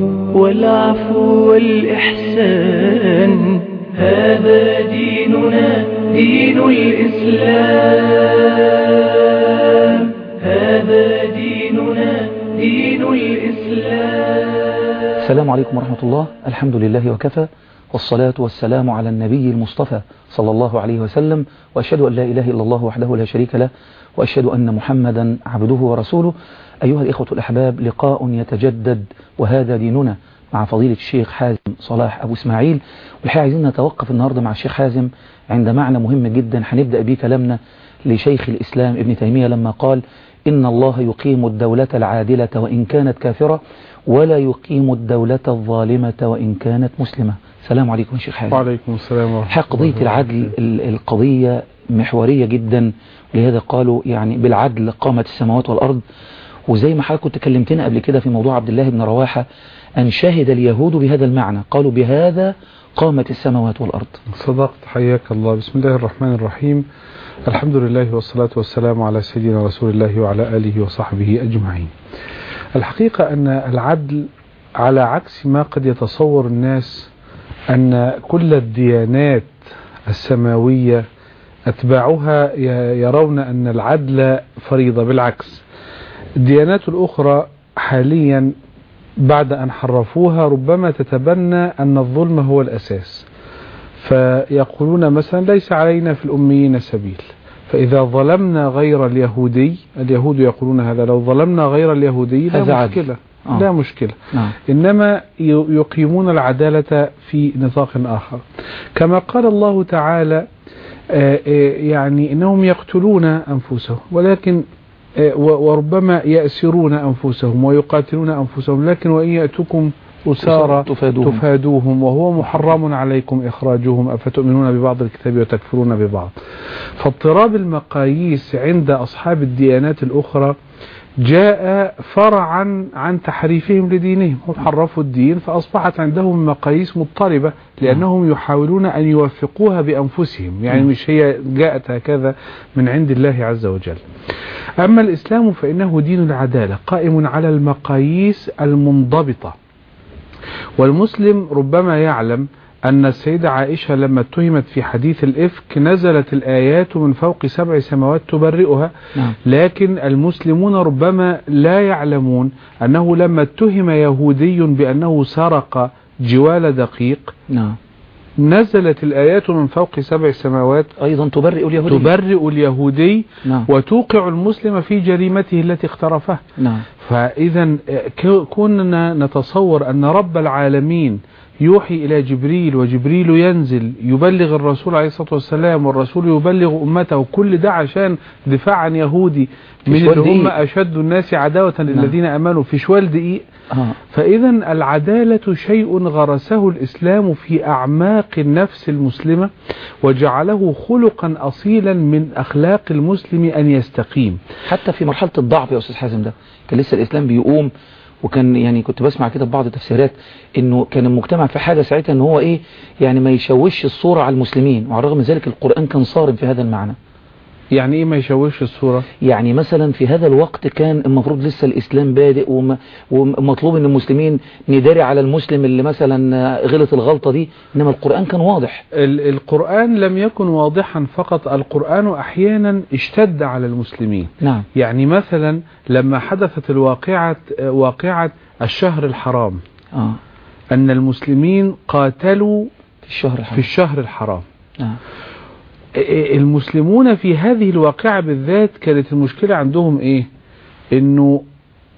والعفو والإحسان. هذا ديننا دين الإسلام. هذا ديننا دين الإسلام. السلام عليكم ورحمة الله. الحمد لله وكفى. والصلاة والسلام على النبي المصطفى صلى الله عليه وسلم. وأشهد أن لا إله إلا الله وحده لا شريك له. وأشهد أن محمدا عبده ورسوله. أيها الإخوة الأحباب لقاء يتجدد وهذا ديننا مع فضيلة الشيخ حازم صلاح أبو إسماعيل. والحقيقة عايزين نتوقف النهاردة مع الشيخ حازم عند معنى مهم جدا. هنبدأ بيه كلامنا لشيخ الإسلام ابن تيمية لما قال إن الله يقيم الدولة العادلة وإن كانت كافرة ولا يقيم الدولة الظالمة وإن كانت مسلمة. السلام عليكم شيخ حازم. وعليكم السلام ورحمة حق قضية العدل ال- القضية محورية جدا. لهذا قالوا يعني بالعدل قامت السماوات والأرض. وزي ما حضرتك كنت كلمتنا قبل كده في موضوع عبد الله بن رواحة أن شهد اليهود بهذا المعنى. قالوا بهذا قامت السماوات والأرض. صدقت. حياك الله. بسم الله الرحمن الرحيم. الحمد لله والصلاة والسلام على سيدنا رسول الله وعلى آله وصحبه أجمعين. الحقيقة أن العدل على عكس ما قد يتصور الناس أن كل الديانات السماوية أتباعها يرون أن العدل فريضة بالعكس. الديانات الأخرى حاليا بعد أن حرفوها ربما تتبنى أن الظلم هو الأساس. فيقولون مثلا ليس علينا في الأميين سبيل. فإذا ظلمنا غير اليهودي اليهود يقولون هذا لو ظلمنا غير اليهودي لا. مشكلة. آه. لا مشكلة. نعم. إنما يقيمون العدالة في نطاق آخر. كما قال الله تعالى آه، آه، يعني إنهم يقتلون أنفسهم ولكن آه، وربما يأسرون أنفسهم ويقاتلون أنفسهم لكن وإن يأتكم أسارى تفادوهم. تفادوهم وهو محرم عليكم إخراجهم أفتؤمنون ببعض الكتاب وتكفرون ببعض فاضطراب المقاييس عند أصحاب الديانات الأخرى جاء فرعا عن تحريفهم لدينهم هم حرفوا الدين فأصبحت عندهم مقاييس مضطربة لأنهم يحاولون أن يوفقوها بأنفسهم. يعني. مش هي جاءت هكذا من عند الله عز وجل. أما الإسلام فإنه دين العدالة قائم على المقاييس المنضبطة. والمسلم ربما يعلم أن السيدة عائشة لما اتهمت في حديث الإفك نزلت الآيات من فوق سبع سماوات تبرئها. نعم. لكن المسلمون ربما لا يعلمون أنه لما اتهم يهودي بأنه سرق جوال دقيق نعم. نزلت الآيات من فوق سبع سماوات أيضا تبرئ اليهود تبرئ اليهودي نعم. وتوقع المسلم في جريمته التي اقترفها. نعم. فإذا كنا نتصور أن رب العالمين يوحي إلى جبريل وجبريل ينزل يبلغ الرسول عليه الصلاة والسلام والرسول يبلغ أمته كل ده عشان دفاع عن يهودي. من اللي هم. أشد الناس عداوة للذين أمنوا. في شوال دقيق. آه. فإذا العدالة شيء غرسه الإسلام في أعماق النفس المسلمة وجعله خلقا أصيلا من أخلاق المسلم أن يستقيم. حتى في مرحلة الضعف يا أستاذ حازم ده كان لسه الإسلام بيقوم وكان يعني كنت بسمع كده بعض التفسيرات إنه كان المجتمع في حاجة ساعتها إن هو إيه يعني ما يشوش الصورة على المسلمين. وعلى الرغم من ذلك القرآن كان صارم في هذا المعنى. يعني إيه ما يشوش الصورة؟ يعني مثلا في هذا الوقت كان المفروض لسه الإسلام بادئ وم- ومطلوب إن المسلمين نداري على المسلم اللي مثلا غلط الغلطة دي إنما القرآن كان واضح. ال- القرآن لم يكن واضحا فقط القرآن أحيانا اشتد على المسلمين. نعم. يعني مثلا لما حدثت الواقعة واقعة الشهر الحرام. آه. أن المسلمين قاتلوا في الشهر في الحرام الشهر الحرام. نعم المسلمون في هذه الواقعة بالذات كانت المشكلة عندهم إيه؟ إنه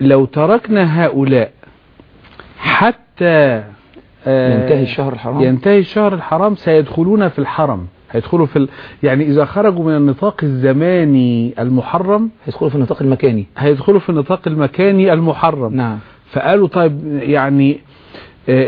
لو تركنا هؤلاء حتى آه، ينتهي الشهر الحرام. ينتهي الشهر الحرام سيدخلون في الحرم. هيدخلوا في ال... يعني إذا خرجوا من النطاق الزماني المحرم هيدخلوا في النطاق المكاني. هيدخلوا في النطاق المكاني المحرم. نعم. فقالوا طيب يعني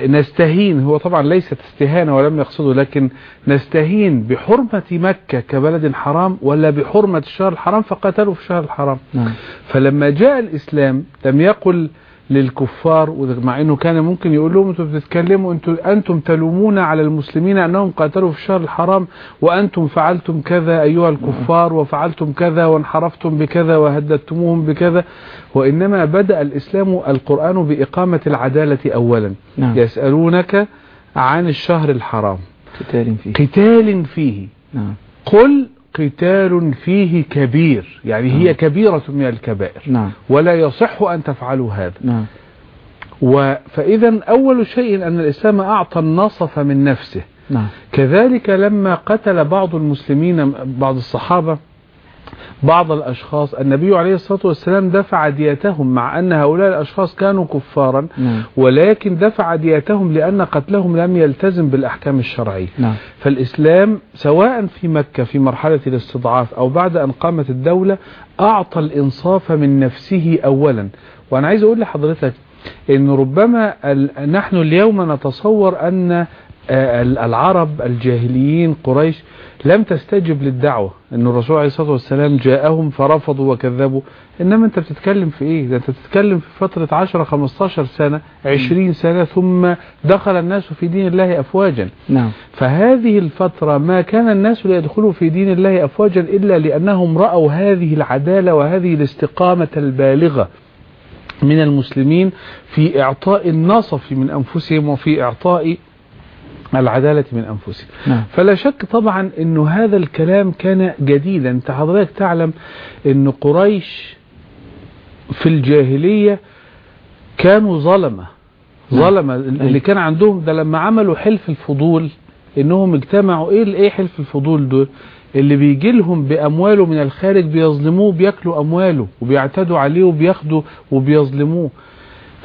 نستهين. هو طبعا ليست استهانة ولم يقصده لكن نستهين بحرمة مكة كبلد حرام ولا بحرمة الشهر الحرام فقاتلوا في الشهر الحرام. نعم. فلما جاء الإسلام لم يقل للكفار مع إنه كان ممكن يقول لهم أنتم بتتكلموا أنتم أنتم تلومون على المسلمين أنهم قاتلوا في الشهر الحرام وأنتم فعلتم كذا أيها الكفار وفعلتم كذا وانحرفتم بكذا وهددتموهم بكذا. وإنما بدأ الإسلام القرآن بإقامة العدالة اولا. نعم. يسألونك عن الشهر الحرام. قتال فيه. قتال فيه. نعم. قل قتال فيه كبير يعني هي كبيرة من الكبائر. نعم. ولا يصح أن تفعلوا هذا. نعم. فإذا أول شيء أن الإسلام أعطى النصف من نفسه. نعم. كذلك لما قتل بعض المسلمين بعض الصحابة بعض الأشخاص النبي عليه الصلاة والسلام دفع ديتهم مع أن هؤلاء الأشخاص كانوا كفارا نعم. ولكن دفع ديتهم لأن قتلهم لم يلتزم بالأحكام الشرعية. نعم. فالإسلام سواء في مكة في مرحلة الاستضعاف أو بعد أن قامت الدولة أعطى الإنصاف من نفسه أولا. وأنا عايز أقول لحضرتك أن ربما نحن اليوم نتصور أن العرب الجاهليين قريش لم تستجب للدعوة أن الرسول عليه الصلاة والسلام جاءهم فرفضوا وكذبوا. إنما أنت بتتكلم في إيه؟ ده أنت بتتكلم في فترة 10 15 سنة 20 سنة ثم دخل الناس في دين الله أفواجا. نعم. فهذه الفترة ما كان الناس ليدخلوا في دين الله أفواجا إلا لأنهم رأوا هذه العدالة وهذه الاستقامة البالغة من المسلمين في إعطاء النصف من أنفسهم وفي إعطاء العدالة من أنفسهم نعم. فلا شك طبعا أنه هذا الكلام كان جديدا أنت حضرتك تعلم أن قريش في الجاهلية كانوا ظلمة. نعم. ظلمة. اللي كان عندهم ده لما عملوا حلف الفضول إنهم اجتمعوا. إيه إيه حلف الفضول دول؟ اللي بيجي لهم بأمواله من الخارج بيظلموه بياكلوا أمواله وبيعتدوا عليه وبياخدوا وبيظلموه.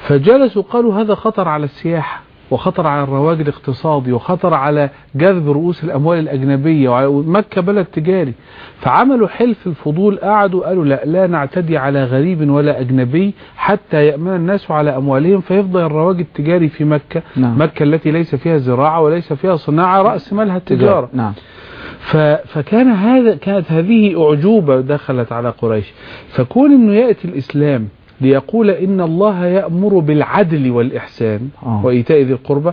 فجلسوا قالوا هذا خطر على السياحة. وخطر على الرواج الاقتصادي وخطر على جذب رؤوس الأموال الأجنبية ومكة بلد تجاري. فعملوا حلف الفضول قعدوا قالوا لا لا نعتدي على غريب ولا أجنبي حتى يأمن الناس على أموالهم فيفضل الرواج التجاري في مكة. نعم. مكة التي ليس فيها زراعة وليس فيها صناعة رأس مالها التجارة. نعم. فكان هذا كانت هذه أعجوبة دخلت على قريش. فكون أنه يأتي الإسلام ليقول إن الله يأمر بالعدل والإحسان آه. وإيتاء ذي القربى.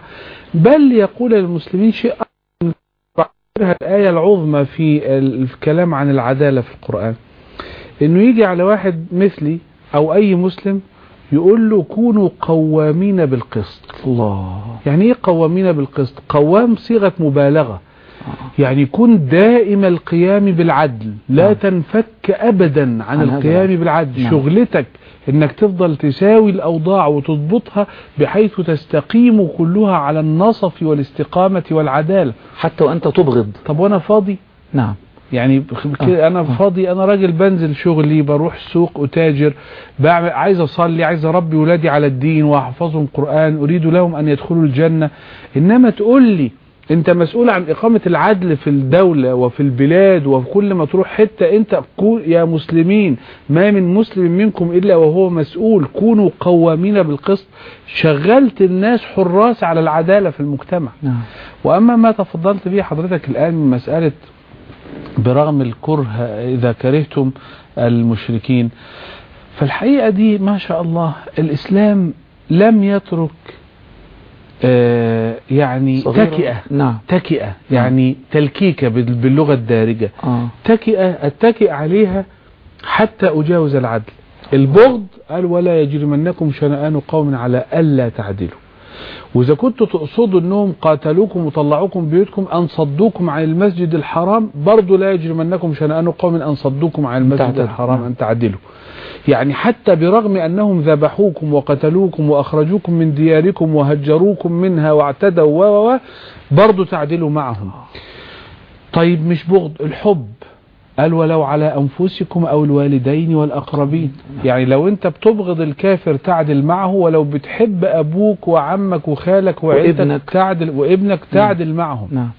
بل ليقول للمسلمين شيء. الآية العظمى في الكلام عن العدالة في القرآن. إنه يجي على واحد مثلي أو أي مسلم يقول له كونوا قوامين بالقسط. الله. يعني إيه قوامين بالقسط؟ قوام صيغة مبالغة. يعني كن دائم القيام بالعدل. لا نعم. تنفك ابدا عن, عن القيام العدل. بالعدل. نعم. شغلتك إنك تفضل تساوي الأوضاع وتضبطها بحيث تستقيم كلها على النصف والاستقامة والعدالة. حتى وأنت تبغض. طب وأنا فاضي؟ نعم. يعني كده أنا فاضي أنا راجل بنزل شغلي بروح السوق أتاجر بعمل عايز أصلي عايز أربي ولادي على الدين وأحفظهم قرآن أريد لهم أن يدخلوا الجنة. إنما تقول لي انت مسؤول عن إقامة العدل في الدولة وفي البلاد وفي كل ما تروح حتة انت يا مسلمين ما من مسلم منكم إلا وهو مسؤول كونوا قوامين بالقسط. شغلت الناس حراس على العدالة في المجتمع. نعم. وأما ما تفضلت به حضرتك الآن من مسألة برغم الكره إذا كرهتم المشركين فالحقيقة دي ما شاء الله الإسلام لم يترك يعني صغيرة. تكئة نعم تكئة يعني تلكيكة بال- باللغة الدارجة آه. تكئة أتكئ عليها حتى أجاوز العدل البغض قال ولا يجرمنكم شنآن قوم على ألا تعدلوا وإذا كنتوا تقصدوا أنهم قاتلوكم وطلعوكم بيوتكم أن صدوكم عن المسجد الحرام برضو لا يجرمنكم شنآن قوم أن صدوكم عن المسجد. الحرام نعم. أن تعدلوا يعني حتى برغم أنهم ذبحوكم وقتلوكم وأخرجوكم من دياركم وهجروكم منها واعتدوا و برضو تعدلوا معهم. طيب مش بغض الحب. قال ولو على أنفسكم أو الوالدين والأقربين. يعني لو أنت بتبغض الكافر تعدل معه ولو بتحب أبوك وعمك وخالك وعيلتك وابنك. تعدل وابنك تعدل معهم. نعم.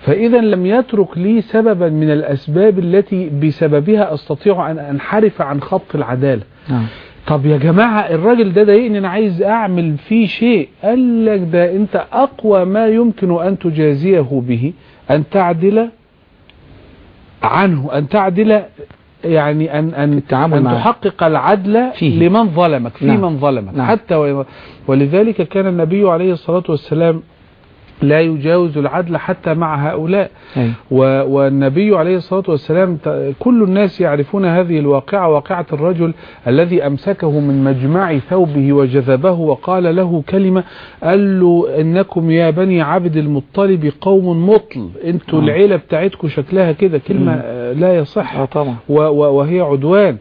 فإذا لم يترك لي سببا من الأسباب التي بسببها أستطيع أن أنحرف عن خط العدالة. نعم. طب يا جماعة الراجل ده ضايقني أنا عايز أعمل فيه شيء. قال لك ده أنت أقوى ما يمكن أن تجازيه به أن تعدل عنه أن تعدل يعني أن أن التعامل أن معه. تحقق العدل فيه. لمن ظلمك في نعم. من ظلمك نعم. حتى و- ولذلك كان النبي عليه الصلاة والسلام لا يجاوز العدل حتى مع هؤلاء. والنبي عليه الصلاة والسلام كل الناس يعرفون هذه الواقعة واقعة الرجل الذي أمسكه من مجمع ثوبه وجذبه وقال له كلمة قال له إنكم يا بني عبد المطلب قوم مطل. أنتوا آه. العيلة بتاعتكم شكلها كده كلمة. آه، لا يصح. آه طبعا. وهي عدوان.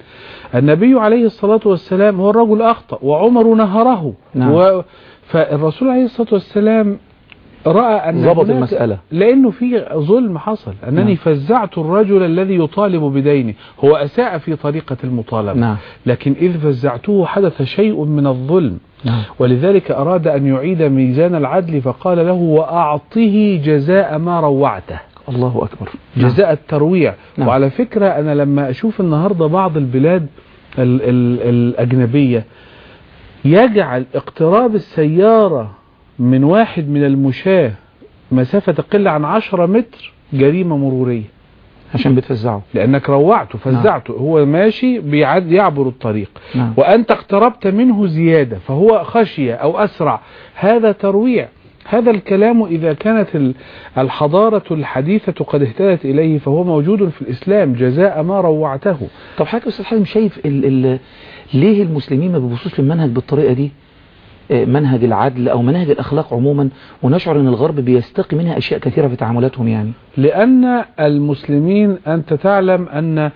النبي عليه الصلاة والسلام هو الرجل أخطأ وعمر نهره. نعم. و فالرسول عليه الصلاة والسلام رأى أن ضبط هناك- المسألة. لأنه في ظلم حصل. أنني نعم. فزعت الرجل الذي يطالب بدينه. هو أساء في طريقة المطالبة. نعم. لكن إذ فزعته حدث شيء من الظلم. نعم. ولذلك أراد أن يعيد ميزان العدل فقال له وأعطه جزاء ما روعته. الله أكبر. نعم. جزاء الترويع. نعم. وعلى فكرة أنا لما أشوف النهاردة بعض البلاد ال ال الأجنبية يجعل اقتراب السيارة من واحد من المشاة مسافة تقل عن 10 متر جريمة مرورية. عشان بتفزعه. لأنك روعته فزعته. هو ماشي بيعد يعبر الطريق. نعم. وأنت اقتربت منه زيادة فهو خشية أو أسرع. هذا ترويع. هذا الكلام إذا كانت ال- الحضارة الحديثة قد اهتدت إليه فهو موجود في الإسلام جزاء ما روعته. طب حضرتك يا أستاذ حازم شايف ال ال ليه المسلمين ما بيبصوش للمنهج بالطريقة دي؟ منهج العدل أو منهج الأخلاق عموما ونشعر أن الغرب بيستقي منها أشياء كثيرة في تعاملاتهم يعني. لأن المسلمين أنت تعلم أن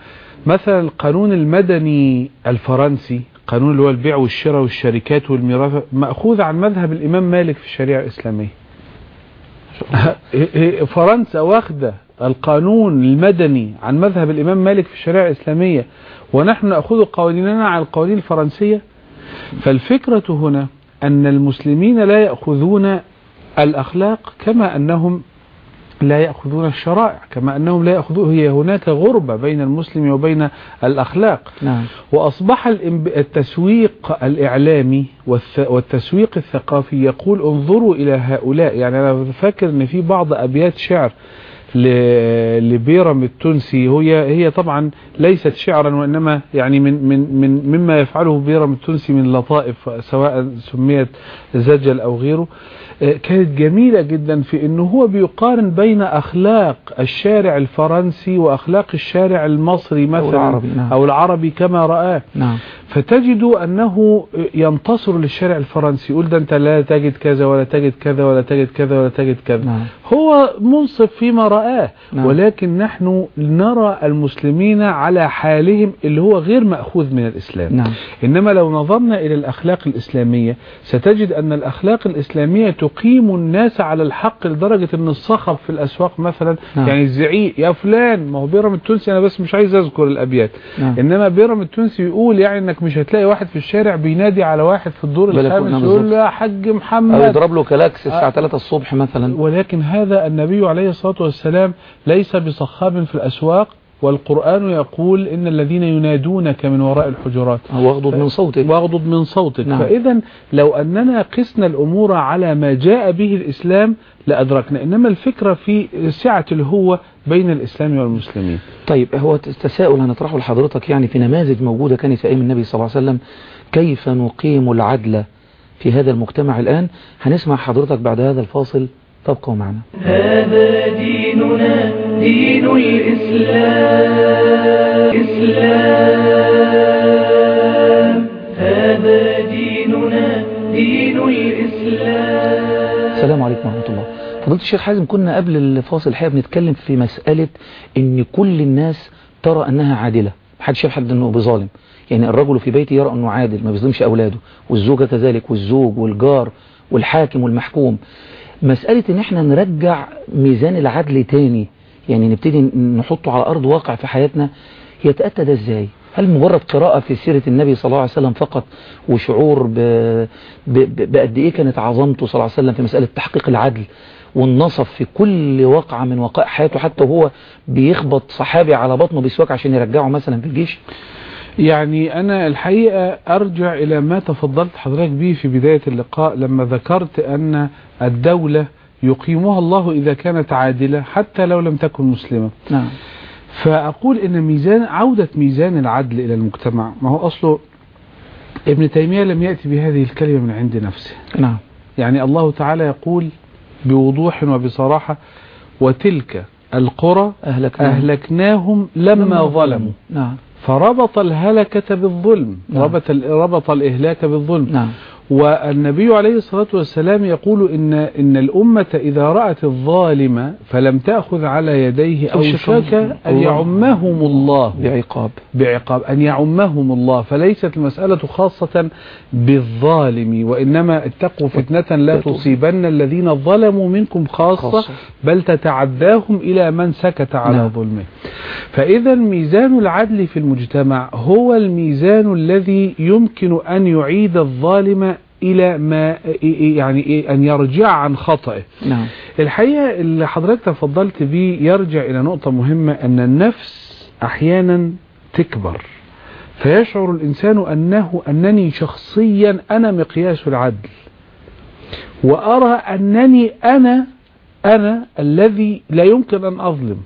مثلا القانون المدني الفرنسي قانون اللي هو البيع والشراء والشركات والميراث مأخوذ عن مذهب الإمام مالك في الشريعة الإسلامية. فرنسا واخدة القانون المدني عن مذهب الإمام مالك في الشريعة الإسلامية ونحن نأخذ قوانيننا عن القوانين الفرنسية. فالفكرة هنا أن المسلمين لا يأخذون الأخلاق كما أنهم لا يأخذون الشرائع كما أنهم لا يأخذون هي هناك غربة بين المسلم وبين الأخلاق. نعم. وأصبح التسويق الإعلامي والتسويق الثقافي يقول انظروا إلى هؤلاء. يعني أنا فاكر أن في بعض أبيات شعر لبيرم التونسي. هي هي طبعا ليست شعرا وإنما يعني من من من مما يفعله بيرم التونسي من لطائف سواء سميت زجل أو غيره. كانت جميلة جدا في إنه هو بيقارن بين أخلاق الشارع الفرنسي وأخلاق الشارع المصري مثلا العربي، نعم. أو العربي كما رآه نعم فتجد أنه ينتصر للشارع الفرنسي يقول ده أنت لا تجد كذا ولا تجد كذا ولا تجد كذا ولا تجد كذا نعم. هو منصف فيما رآه نعم. ولكن نحن نرى المسلمين على حالهم اللي هو غير مأخوذ من الإسلام نعم إنما لو نظرنا إلى الأخلاق الإسلامية ستجد أن الأخلاق الإسلامية تقيم الناس على الحق لدرجة أن الصخب في الأسواق مثلا نعم. يعني الزعيق يا فلان ما هو بيرم التونسي أنا بس مش عايز أذكر الأبيات نعم. إنما بيرم التونسي يقول يعني أنك مش هتلاقي واحد في الشارع بينادي على واحد في الدور الخامس. يقول له يا حاج أو محمد يضرب له كلاكس الساعة 3 الصبح مثلا ولكن هذا النبي عليه الصلاة والسلام ليس بصخاب في الأسواق والقرآن يقول إن الذين ينادونك من وراء الحجرات. واغضض من صوتك. واغضض من صوتك. نعم. فإذا لو أننا قسنا الأمور على ما جاء به الإسلام لأدركنا. إنما الفكرة في سعة الهوة بين الإسلام والمسلمين. طيب هو تساؤل هنطرحه لحضرتك يعني في نماذج موجودة كانت في أيام النبي صلى الله عليه وسلم. كيف نقيم العدل في هذا المجتمع الآن؟ هنسمع حضرتك بعد هذا الفاصل تبقوا معنا. هذا ديننا دين الإسلام. إسلام. هذا ديننا دين الإسلام. السلام عليكم ورحمة الله. فضيلة الشيخ حازم كنا قبل الفاصل الحقيقة بنتكلم في مسألة إن كل الناس ترى أنها عادلة. محدش شايف حد انه بظالم. يعني الرجل في بيته يرى أنه عادل ما بيظلمش أولاده. والزوجة كذلك والزوج والجار والحاكم والمحكوم. مسألة إن إحنا نرجع ميزان العدل تاني يعني نبتدي نحطه على أرض واقع في حياتنا يتأتى ده إزاي؟ هل مجرد قراءة في سيرة النبي صلى الله عليه وسلم فقط وشعور ب... ب... بقد إيه كانت عظمته صلى الله عليه وسلم في مسألة تحقيق العدل والنصف في كل واقعة من وقائع حياته حتى وهو بيخبط صحابي على بطنه بسواك عشان يرجعه مثلا في الجيش؟ يعني أنا الحقيقة أرجع إلى ما تفضلت حضرتك به في بداية اللقاء لما ذكرت أن الدولة يقيمها الله إذا كانت عادلة حتى لو لم تكن مسلمة. نعم. فأقول إن ميزان عودة ميزان العدل إلى المجتمع ما هو أصله ابن تيمية لم يأتي بهذه الكلمة من عند نفسه. نعم. يعني الله تعالى يقول بوضوح وبصراحة وتلك القرى أهلكناهم. أهلكناهم لما ظلموا. نعم. فربط الهلكة بالظلم نعم. ربط, ال- ربط الإهلاك بالظلم نعم والنبي عليه الصلاة والسلام يقول إن, إن الأمة إذا رأت الظالم فلم تأخذ على يديه أو شك أن. يعمهم الله بعقاب بعقاب أن يعمهم الله فليست المسألة خاصة بالظالم وإنما اتقوا فتنة لا تصيبن الذين ظلموا منكم خاصة خاصة. بل تتعداهم إلى من سكت على نعم. ظلمه فإذا ميزان العدل في المجتمع هو الميزان الذي يمكن أن يعيد الظالم إلى ما يعني أن يرجع عن خطئه. نعم. الحقيقة اللي حضرتك تفضلت بيه يرجع إلى نقطة مهمة أن النفس أحيانا تكبر. فيشعر الإنسان أنه أنني شخصيا أنا مقياس العدل. وأرى أنني أنا أنا الذي لا يمكن أن أظلم.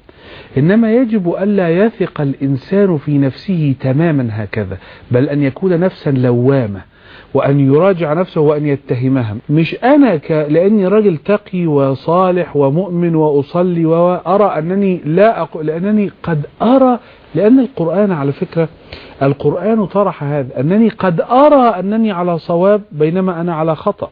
إنما يجب ألا يثق الإنسان في نفسه تماما هكذا بل أن يكون نفسا لوامة. وأن يراجع نفسه وأن يتهمها مش أنا ك... لأني راجل تقي وصالح ومؤمن وأصلي وأرى أنني لا أقول لأنني قد أرى لأن القرآن على فكرة القرآن طرح هذا أنني قد أرى أنني على صواب بينما أنا على خطأ.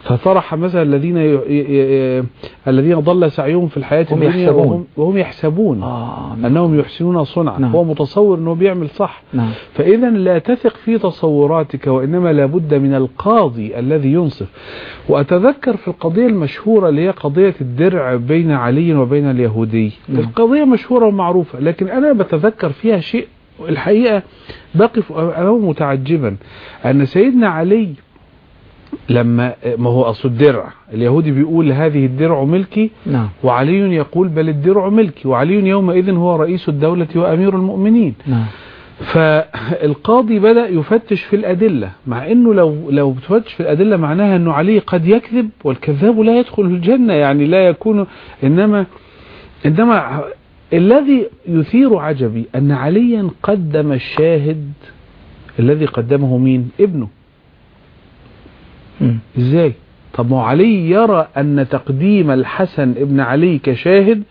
فطرح مثلا الذين ي... ي... ي... الذين ضل سعيهم في الحياة هم الدنيا يحسبون. وهم, وهم يحسبون. آه. أنهم يحسنون صنعا. نعم. هو متصور أنه بيعمل صح. نعم. فإذا لا تثق في تصوراتك وإنما لابد من القاضي الذي ينصف. وأتذكر في القضية المشهورة اللي هي قضية الدرع بين علي وبين اليهودي. نعم. القضية مشهورة ومعروفة لكن أنا بتذكر فيها شيء الحقيقة بقف أمامه متعجبا. أن سيدنا علي لما ما هو أصل الدرع. اليهودي بيقول هذه الدرع ملكي نعم. وعلي يقول بل الدرع ملكي وعلي يومئذ هو رئيس الدولة وأمير المؤمنين. نعم. فالقاضي بدأ يفتش في الأدلة مع أنه لو لو بتفتش في الأدلة معناها أنه علي قد يكذب والكذاب لا يدخل الجنة يعني لا يكون إنما إنما الذي يثير عجبي أن عليا قدم الشاهد الذي قدمه مين؟ ابنه. إزاي؟ طب ما علي يرى أن تقديم الحسن ابن علي كشاهد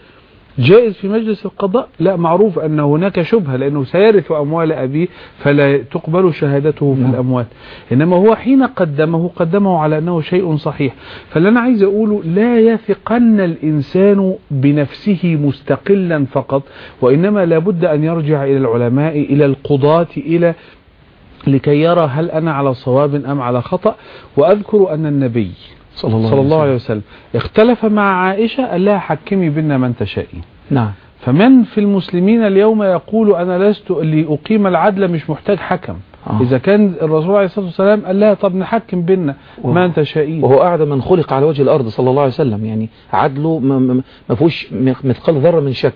جائز في مجلس القضاء. لا معروف أن هناك شبهة لأنه سيرث أموال أبيه فلا تقبل شهادته في نعم. الأموال. إنما هو حين قدمه قدمه على أنه شيء صحيح. فاللي أنا عايز أقوله لا يثقن الإنسان بنفسه مستقلا فقط وإنما لابد أن يرجع إلى العلماء إلى القضاة إلى لكي يرى هل أنا على صواب أم على خطأ وأذكر أن النبي صلى الله, صلى الله عليه وسلم. اختلف مع عائشة قال لها حكمي بنا من تشائين نعم. فمن في المسلمين اليوم يقول أنا لست لأقيم العدل مش محتاج حكم. آه. إذا كان الرسول عليه الصلاة والسلام قال لها طب نحكم بينا وهو- من تشائين وهو أعدى من خلق على وجه الأرض صلى الله عليه وسلم. يعني عدله ما- ما ما فيهوش مثقال ذرة من شك.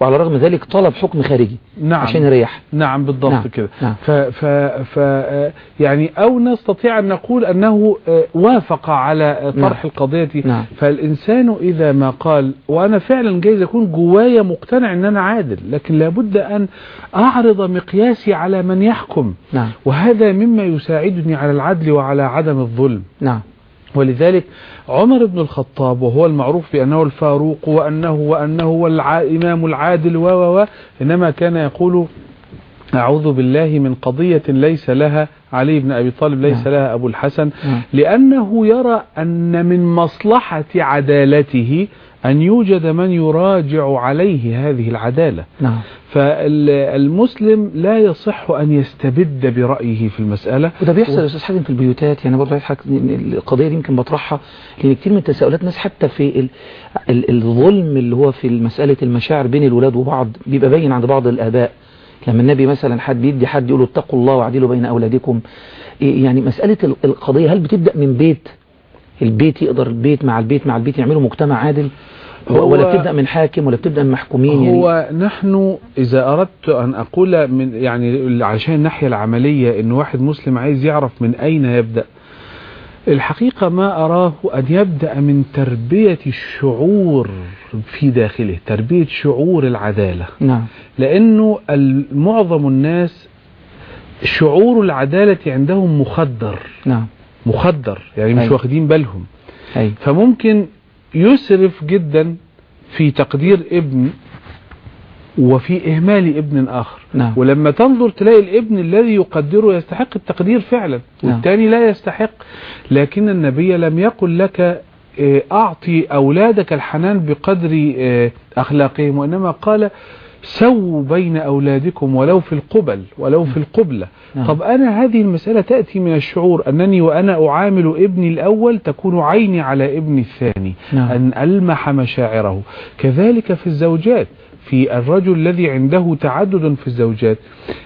وعلى الرغم من ذلك طلب حكم خارجي نعم. عشان يريح. نعم بالضبط نعم، كده. نعم. ف ف ف يعني أو نستطيع أن نقول أنه آه، وافق على آه، نعم. طرح القضية نعم. فالإنسان إذا ما قال وأنا فعلا جايز أكون جوايا مقتنع إن أنا عادل لكن لابد أن أعرض مقياسي على من يحكم. نعم. وهذا مما يساعدني على العدل وعلى عدم الظلم. نعم. ولذلك عمر بن الخطاب وهو المعروف بأنه الفاروق وأنه وأنه الإمام العادل و و و إنما كان يقول أعوذ بالله من قضية ليس لها علي بن أبي طالب ليس نعم. لها أبو الحسن نعم. لأنه يرى أن من مصلحة عدالته أن يوجد من يراجع عليه هذه العدالة. نعم. فالمسلم لا يصح أن يستبد برأيه في المسألة. وده بيحصل يا أستاذ حازم في البيوتات يعني برضه يضحك إن القضية دي يمكن بطرحها لأن كتير من تساؤلات ناس حتى في ال ال الظلم اللي هو في مسألة المشاعر بين الولاد وبعض بيبقى باين عند بعض الآباء. لما النبي مثلا حد يدي حد يقول اتقوا الله واعدلوا بين أولادكم. إيه يعني مسألة ال- القضية هل بتبدأ من بيت؟ البيت يقدر البيت مع البيت مع البيت يعملوا مجتمع عادل؟ ولا بتبدأ من حاكم ولا بتبدأ من محكومين يعني؟ هو نحن إذا أردت أن أقول من يعني عشان الناحية العملية إن واحد مسلم عايز يعرف من أين يبدأ الحقيقة ما أراه أن يبدأ من تربية الشعور في داخله تربية شعور العدالة. نعم. لأنه معظم الناس شعور العدالة عندهم مخدر. نعم. مخدر يعني مش أيوة. واخدين بالهم. أي. فممكن يسرف جدا في تقدير ابن وفي إهمال ابن آخر. نعم. ولما تنظر تلاقي الابن الذي يقدره يستحق التقدير فعلا نعم. والثاني لا يستحق. لكن النبي لم يقل لك آه، أعطي أولادك الحنان بقدر آه، أخلاقهم وإنما قال سووا بين أولادكم ولو في القبل ولو في القبلة نعم. طب أنا هذه المسألة تأتي من الشعور أنني وأنا أعامل ابني الأول تكون عيني على ابني الثاني نعم. أن ألمح مشاعره كذلك في الزوجات في الرجل الذي عنده تعدد في الزوجات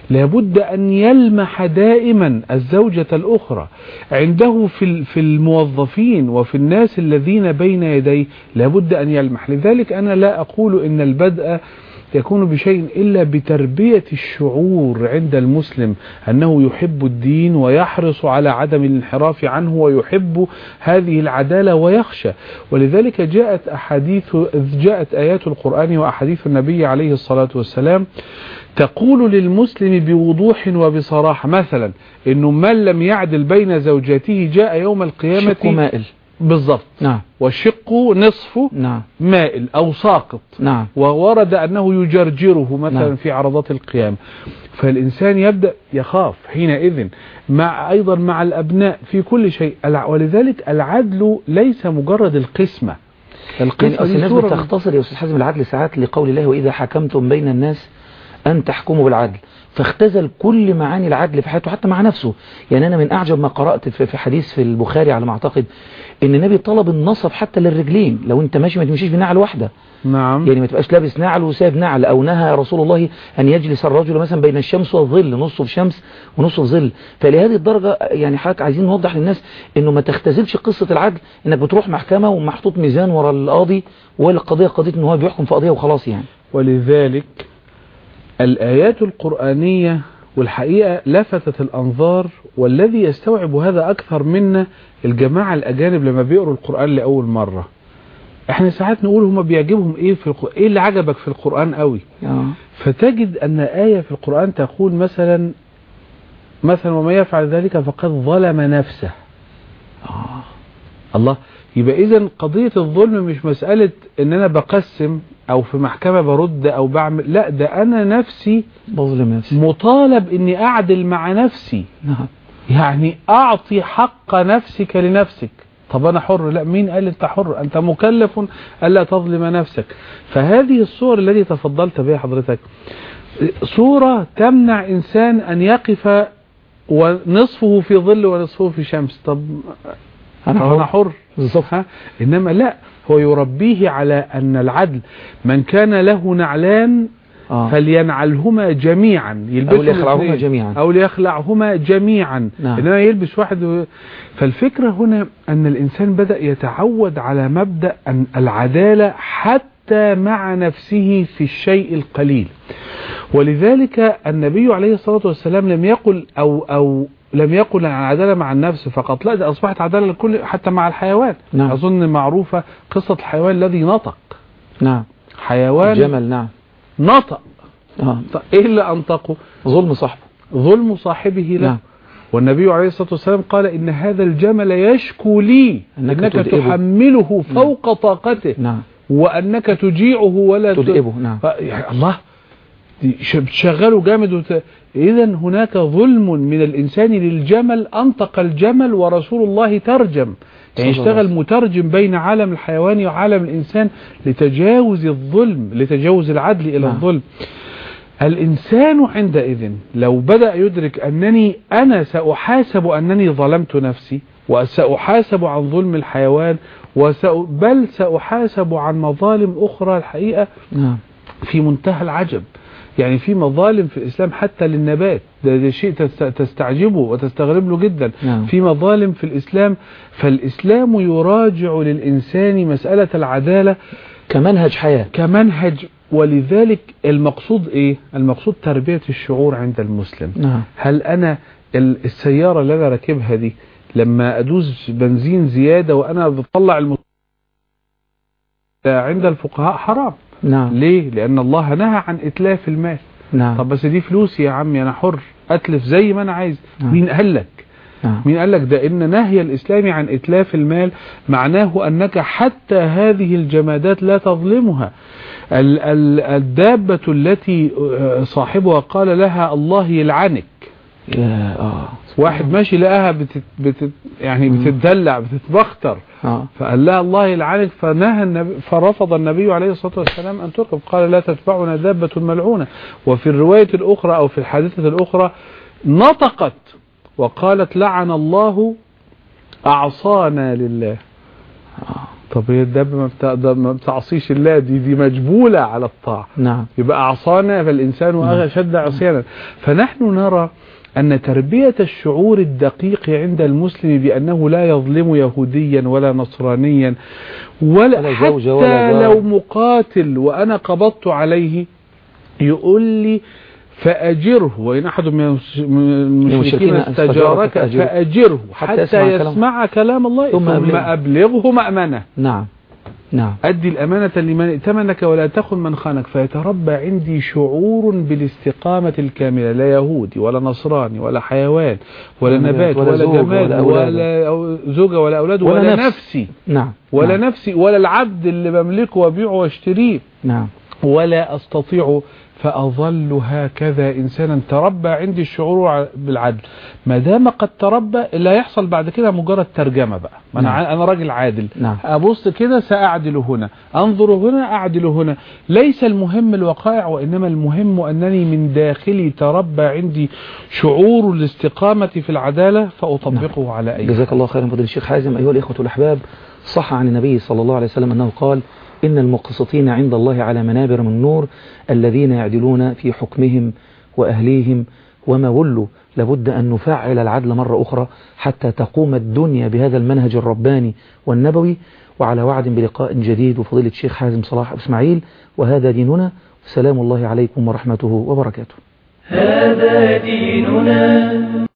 لابد أن يلمح دائما الزوجة الأخرى عنده في ال- في الموظفين وفي الناس الذين بين يديه لابد أن يلمح لذلك أنا لا أقول إن البدء يكون بشيء إلا بتربية الشعور عند المسلم أنه يحب الدين ويحرص على عدم الانحراف عنه ويحب هذه العدالة ويخشى. ولذلك جاءت أحاديث جاءت آيات القرآن وأحاديث النبي عليه الصلاة والسلام تقول للمسلم بوضوح وبصراحة مثلا إنه من لم يعدل بين زوجاته جاء يوم شق القيامة مائل. بالضبط. نعم. والشق نصفه نعم. مائل أو ساقط نعم. وورد أنه يجرجره مثلا نعم. في عرضات القيامة. فالإنسان يبدأ يخاف حينئذ مع أيضا مع الأبناء في كل شيء. ولذلك العدل ليس مجرد القسمة. يعني القسمة دي الناس بتختصر يا أستاذ حازم العدل ساعات لقول الله وإذا حكمتم بين الناس أن تحكموا بالعدل. فاختزل كل معاني العدل في حياته حتى مع نفسه. يعني أنا من أعجب ما قرأت في حديث في البخاري على ما أعتقد إن النبي طلب النصب حتى للرجلين. لو أنت ماشي ما تمشيش بنعل واحدة. نعم. يعني ما تبقاش لابس نعل وساب نعل. أو نهى رسول الله أن يجلس الرجل مثلا بين الشمس والظل نصه في شمس ونصه في ظل. فلهذه الدرجة يعني حضرتك عايزين نوضح للناس إنه ما تختزلش قصة العدل إنك بتروح محكمة ومحطوط ميزان ورا القاضي والقضية قضية إن هو بيحكم في قضية وخلاص يعني. ولذلك الآيات القرآنية والحقيقة لفتت الأنظار والذي يستوعب هذا أكثر منا الجماعة الأجانب لما بيقروا القرآن لأول مرة إحنا ساعات نقول هما بيعجبهم إيه في القرآن إيه اللي عجبك في القرآن قوي آه. فتجد أن آية في القرآن تقول مثلا مثلا وما يفعل ذلك فقد ظلم نفسه آه. الله يبقى إذا قضية الظلم مش مسألة إن أنا بقسم أو في محكمة برد أو بعمل لا ده أنا نفسي بظلم نفسي. مطالب إني أعدل مع نفسي. نعم. يعني أعطي حق نفسك لنفسك. طب أنا حر؟ لا مين قال أنت حر؟ أنت مكلف؟ ألا تظلم نفسك. فهذه الصور التي تفضلت بها حضرتك صورة تمنع إنسان أن يقف ونصفه في ظل ونصفه في شمس. طب أنا أنا حر. بالظبط ها؟ إنما لا هو يربيه على أن العدل من كان له نعلان آه. فلينعلهما جميعا أو ليخلعهما. جميعا. أو ليخلعهما جميعا نعم. إنما يلبس واحد و... فالفكرة هنا أن الإنسان بدأ يتعود على مبدأ أن العدالة حتى مع نفسه في الشيء القليل ولذلك النبي عليه الصلاة والسلام لم يقل أو أو لم يقل عن العدالة مع النفس فقط لا أصبحت عدالة لكل حتى مع الحيوان. نعم. أظن معروفة قصة الحيوان الذي نطق. نعم. حيوان الجمل نعم. نطق. آه. إيه اللي أنطقه؟ ظلم صاحبه. ظلم صاحبه له. نعم. والنبي عليه الصلاة والسلام قال إن هذا الجمل يشكو لي. أنك تدئبه. تحمله فوق طاقته. نعم. وأنك تجيعه ولا تدئبه نعم. الله. بتشغله جامد وت... إذا هناك ظلم من الإنسان للجمل أنطق الجمل ورسول الله ترجم. يعني اشتغل مترجم بين عالم الحيوان وعالم الإنسان لتجاوز الظلم لتجاوز العدل إلى نعم. الظلم. الإنسان عندئذ لو بدأ يدرك أنني أنا سأحاسب أنني ظلمت نفسي وسأحاسب عن ظلم الحيوان وسأ... بل سأحاسب عن مظالم أخرى الحقيقة نعم. في منتهى العجب. يعني في مظالم في الإسلام حتى للنبات. ده, ده شيء تست- تستعجبه وتستغرب له جدا. نعم. في مظالم في الإسلام فالإسلام يراجع للإنسان مسألة العدالة كمنهج حياة. كمنهج. ولذلك المقصود إيه؟ المقصود تربية الشعور عند المسلم. نعم. هل أنا ال- السيارة اللي أنا راكبها دي لما أدوز بنزين زيادة وأنا بطلع الم... عند الفقهاء حرام. نعم. ليه؟ لأن الله نهى عن إتلاف المال. نعم. طب بس دي فلوسي يا عمي أنا حر أتلف زي ما أنا عايز. نعم. مين قال لك؟ نعم. مين قال لك؟ ده إن نهي الإسلام عن إتلاف المال معناه أنك حتى هذه الجمادات لا تظلمها. ال- ال- الدابة التي آه، صاحبها قال لها الله يلعنك. يا آه. واحد ماشي لقاها بتت بتت يعني بتتدلع بتتبختر. آه. فقال لها الله يلعنك فنهى النبي فرفض النبي عليه الصلاة والسلام أن تركب قال لا تتبعنا دابة ملعونة. وفي الرواية الأخرى أو في الحادثة الأخرى نطقت وقالت لعن الله أعصانا لله. طب هي الدابة ما بتع- ما بتعصيش الله دي دي مجبولة على الطاعة. نعم. يبقى أعصانا فالإنسان أشد عصيانا. فنحن نرى أن تربية الشعور الدقيق عند المسلم بأنه لا يظلم يهوديا ولا نصرانيا ولا, ولا حتى ولا. لو مقاتل وأنا قبضت عليه يقول لي فأجره وإن أحد من المش- من المشركين استجارك فأجره. حتى حتى, يسمع كلام- يسمع كلام الله ثم ثم, أبلغه. مأمنة نعم نعم أدي الأمانة لمن ائتمنك ولا تخن من خانك فيتربى عندي شعور بالاستقامة الكاملة لا يهودي ولا نصراني ولا حيوان ولا نبات ولا ولا, جماد ولا. ولا زوجة ولا أولاد ولا, ولا ولا نفس. نفسي نعم ولا نعم. نفسي ولا العبد اللي بملكه وابيعه واشتريه نعم ولا أستطيع فأظل هكذا إنسانا. تربى عندي الشعور بالعدل. ما دام قد تربى اللي هيحصل بعد كده مجرد ترجمة بقى. ما أنا, نعم. أنا راجل عادل. نعم. أبص كده سأعدل هنا. أنظر هنا أعدل هنا. ليس المهم الوقائع وإنما المهم أنني من داخلي تربى عندي شعور الاستقامة في العدالة فأطبقه على أي جزاك الله خيرا فضيلة الشيخ حازم. أيها الإخوة الأحباب صح عن النبي صلى الله عليه وسلم أنه قال إن المقسطين عند الله على منابر من نور الذين يعدلون في حكمهم وأهليهم وما ولوا. لابد أن نفعل العدل مرة أخرى حتى تقوم الدنيا بهذا المنهج الرباني والنبوي. وعلى وعد بلقاء جديد وفضيلة الشيخ حازم صلاح إسماعيل. وهذا ديننا. سلام الله عليكم ورحمته وبركاته. هذا ديننا.